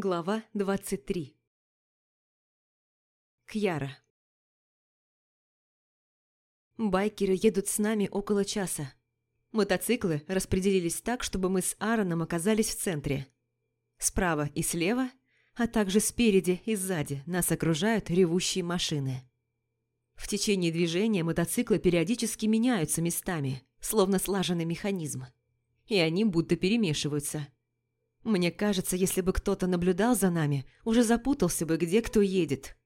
Глава 23 Кьяра Байкеры едут с нами около часа. Мотоциклы распределились так, чтобы мы с Аароном оказались в центре. Справа и слева, а также спереди и сзади нас окружают ревущие машины. В течение движения мотоциклы периодически меняются местами, словно слаженный механизм. И они будто перемешиваются – мне кажется, если бы кто-то наблюдал за нами, уже запутался бы, где кто едет.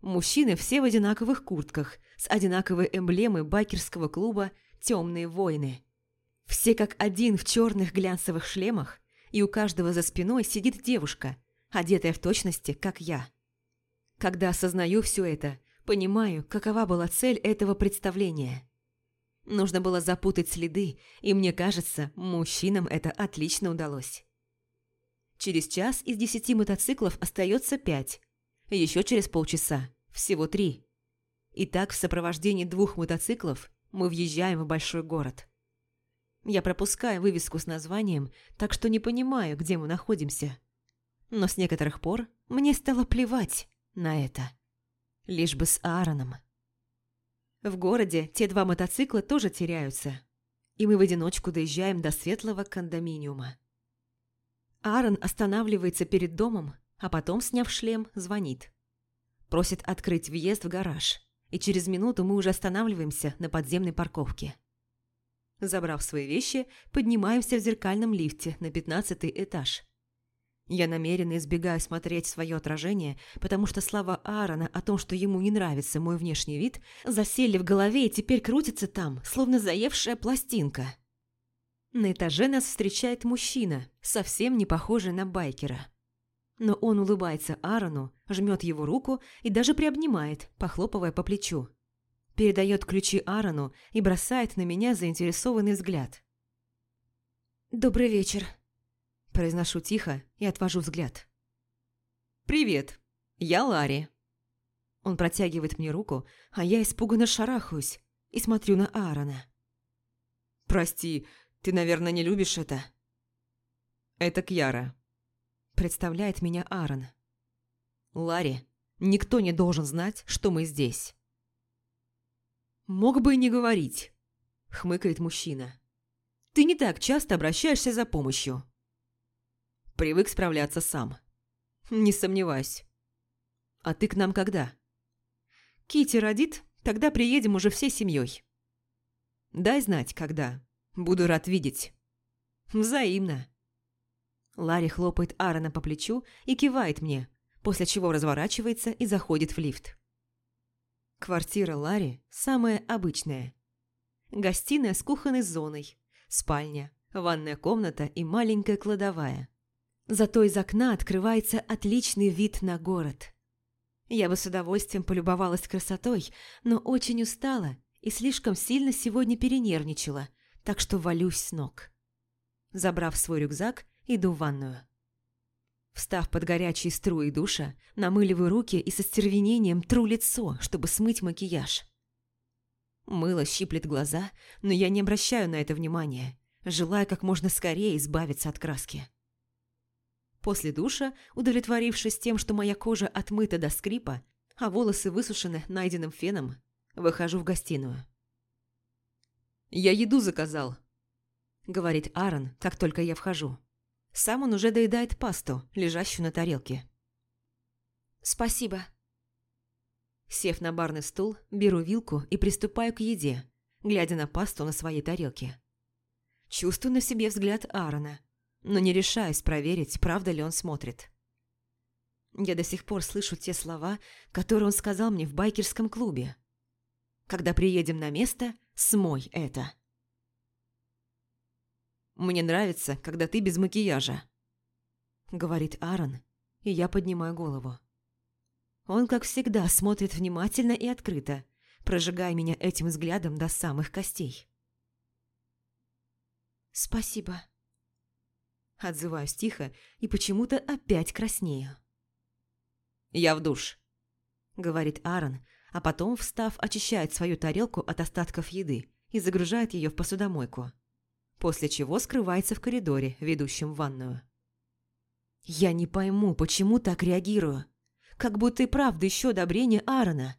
Мужчины все в одинаковых куртках, с одинаковой эмблемой байкерского клуба «Темные войны». Все как один в черных глянцевых шлемах, и у каждого за спиной сидит девушка, одетая в точности, как я. Когда осознаю все это, понимаю, какова была цель этого представления. Нужно было запутать следы, и мне кажется, мужчинам это отлично удалось. Через час из десяти мотоциклов остается пять. Еще через полчаса всего три. И так в сопровождении двух мотоциклов мы въезжаем в большой город. Я пропускаю вывеску с названием, так что не понимаю, где мы находимся. Но с некоторых пор мне стало плевать на это. Лишь бы с Аароном. В городе те два мотоцикла тоже теряются, и мы в одиночку доезжаем до светлого кондоминиума. Аарон останавливается перед домом, а потом, сняв шлем, звонит. Просит открыть въезд в гараж, и через минуту мы уже останавливаемся на подземной парковке. Забрав свои вещи, поднимаемся в зеркальном лифте на пятнадцатый этаж. Я намеренно избегаю смотреть свое отражение, потому что слова Аарона о том, что ему не нравится мой внешний вид, засели в голове и теперь крутятся там, словно заевшая пластинка. На этаже нас встречает мужчина, совсем не похожий на байкера. Но он улыбается Аарону, жмет его руку и даже приобнимает, похлопывая по плечу. Передает ключи Аарону и бросает на меня заинтересованный взгляд. «Добрый вечер», – произношу тихо и отвожу взгляд. «Привет, я Ларри». Он протягивает мне руку, а я испуганно шарахаюсь и смотрю на Аарона. «Прости, ты, наверное, не любишь это?» «Это Кьяра», – представляет меня Аарон. «Ларри, никто не должен знать, что мы здесь». «Мог бы и не говорить», – хмыкает мужчина. «Ты не так часто обращаешься за помощью». «Привык справляться сам». «Не сомневаюсь». «А ты к нам когда?» Кити родит, тогда приедем уже всей семьей. Дай знать, когда. Буду рад видеть. Взаимно. Ларри хлопает Аарона по плечу и кивает мне, после чего разворачивается и заходит в лифт. Квартира Ларри самая обычная. Гостиная с кухонной зоной, спальня, ванная комната и маленькая кладовая. Зато из окна открывается отличный вид на город. Я бы с удовольствием полюбовалась красотой, но очень устала и слишком сильно сегодня перенервничала, так что валюсь с ног. Забрав свой рюкзак, иду в ванную. Встав под горячие струи душа, намыливаю руки и со стервенением тру лицо, чтобы смыть макияж. Мыло щиплет глаза, но я не обращаю на это внимания, желая как можно скорее избавиться от краски. После душа, удовлетворившись тем, что моя кожа отмыта до скрипа, а волосы высушены найденным феном, выхожу в гостиную. «Я еду заказал», — говорит Аарон, как только я вхожу. Сам он уже доедает пасту, лежащую на тарелке. «Спасибо». Сев на барный стул, беру вилку и приступаю к еде, глядя на пасту на своей тарелке. Чувствую на себе взгляд Аарона, но не решаюсь проверить, правда ли он смотрит. Я до сих пор слышу те слова, которые он сказал мне в байкерском клубе. Когда приедем на место, смой это. «Мне нравится, когда ты без макияжа», — говорит Аарон, и я поднимаю голову. Он, как всегда, смотрит внимательно и открыто, прожигая меня этим взглядом до самых костей. «Спасибо», — отзываюсь тихо и почему-то опять краснею. «Я в душ», — говорит Аарон, а потом, встав, очищает свою тарелку от остатков еды и загружает ее в посудомойку, после чего скрывается в коридоре, ведущем в ванную. Я не пойму, почему так реагирую. Как будто и правда еще одобрение Аарона.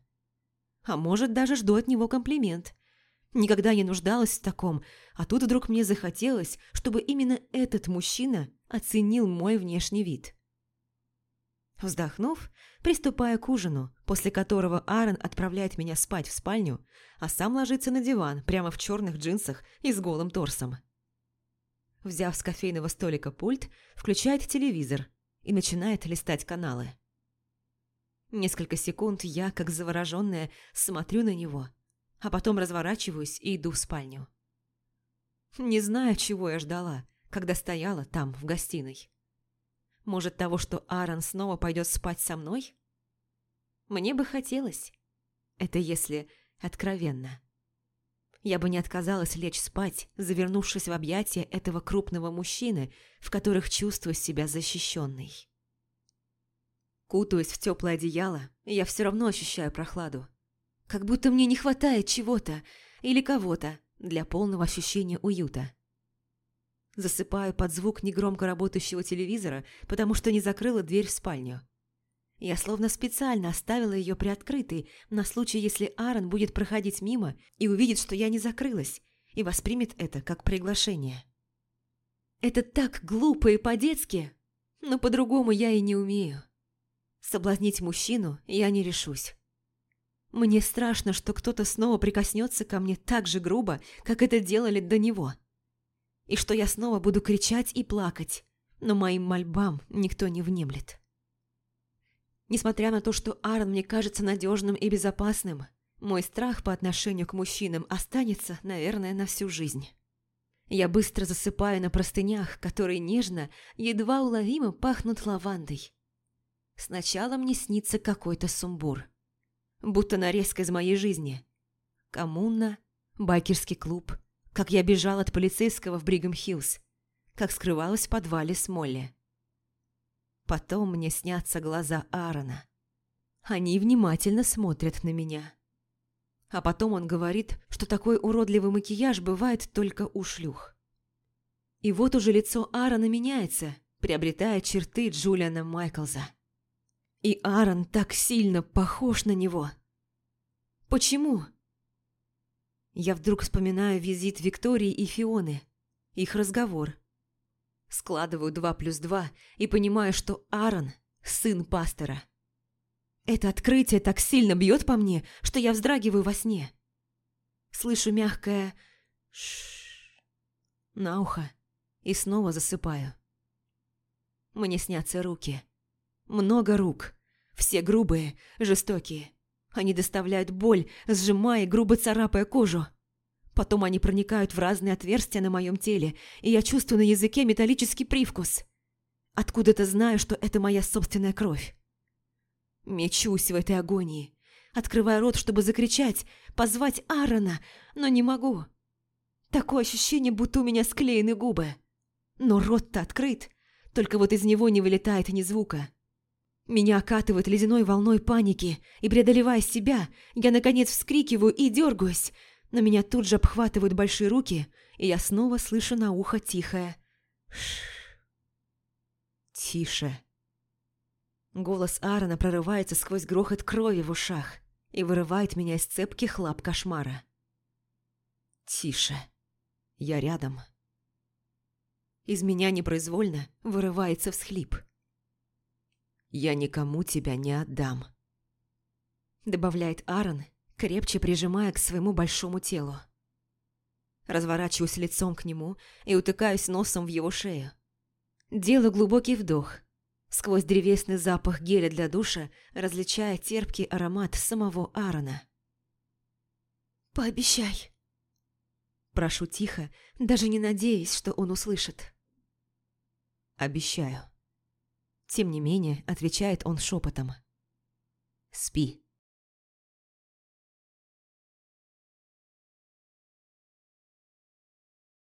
А может, даже жду от него комплимент. Никогда не нуждалась в таком, а тут вдруг мне захотелось, чтобы именно этот мужчина оценил мой внешний вид. Вздохнув, приступая к ужину, после которого Аарон отправляет меня спать в спальню, а сам ложится на диван прямо в черных джинсах и с голым торсом. Взяв с кофейного столика пульт, включает телевизор и начинает листать каналы. Несколько секунд я, как завороженная, смотрю на него, а потом разворачиваюсь и иду в спальню. Не знаю, чего я ждала, когда стояла там, в гостиной. Может, того, что Аарон снова пойдет спать со мной? Мне бы хотелось. Это если откровенно. Я бы не отказалась лечь спать, завернувшись в объятия этого крупного мужчины, в которых чувствую себя защищенной. Кутаюсь в теплое одеяло, я все равно ощущаю прохладу. Как будто мне не хватает чего-то или кого-то для полного ощущения уюта. Засыпаю под звук негромко работающего телевизора, потому что не закрыла дверь в спальню. Я словно специально оставила ее приоткрытой на случай, если Аарон будет проходить мимо и увидит, что я не закрылась, и воспримет это как приглашение. Это так глупо и по-детски, но по-другому я и не умею. Соблазнить мужчину я не решусь. Мне страшно, что кто-то снова прикоснется ко мне так же грубо, как это делали до него – и что я снова буду кричать и плакать, но моим мольбам никто не внемлет. Несмотря на то, что Аарон мне кажется надежным и безопасным, мой страх по отношению к мужчинам останется, наверное, на всю жизнь. Я быстро засыпаю на простынях, которые нежно, едва уловимо пахнут лавандой. Сначала мне снится какой-то сумбур. Будто нарезка из моей жизни. Коммуна, байкерский клуб, как я бежал от полицейского в Бригам-Хиллз, как скрывалась в подвале с Молли. Потом мне снятся глаза Аарона. Они внимательно смотрят на меня. А потом он говорит, что такой уродливый макияж бывает только у шлюх. И вот уже лицо Аарона меняется, приобретая черты Джулиана Майклза. И Аарон так сильно похож на него. Почему? Я вдруг вспоминаю визит Виктории и Фионы, их разговор. Складываю два плюс два и понимаю, что Аарон – сын пастора. Это открытие так сильно бьет по мне, что я вздрагиваю во сне. Слышу мягкое ш на ухо и снова засыпаю. Мне снятся руки. Много рук. Все грубые, жестокие. Они доставляют боль, сжимая и грубо царапая кожу. Потом они проникают в разные отверстия на моем теле, и я чувствую на языке металлический привкус. Откуда-то знаю, что это моя собственная кровь. Мечусь в этой агонии. Открываю рот, чтобы закричать, позвать Аарона, но не могу. Такое ощущение, будто у меня склеены губы. Но рот-то открыт, только вот из него не вылетает ни звука. Меня окатывает ледяной волной паники, и, преодолевая себя, я, наконец, вскрикиваю и дергаюсь, но меня тут же обхватывают большие руки, и я снова слышу на ухо тихое «Шш». «Тише». Голос Аарона прорывается сквозь грохот крови в ушах и вырывает меня из цепких лап кошмара. «Тише. Я рядом». Из меня непроизвольно вырывается всхлип. «Я никому тебя не отдам», — добавляет Аарон, крепче прижимая к своему большому телу. Разворачиваюсь лицом к нему и утыкаюсь носом в его шею. Делаю глубокий вдох, сквозь древесный запах геля для душа, различая терпкий аромат самого Аарона. «Пообещай!» Прошу тихо, даже не надеясь, что он услышит. «Обещаю». Тем не менее, отвечает он шепотом. «Спи».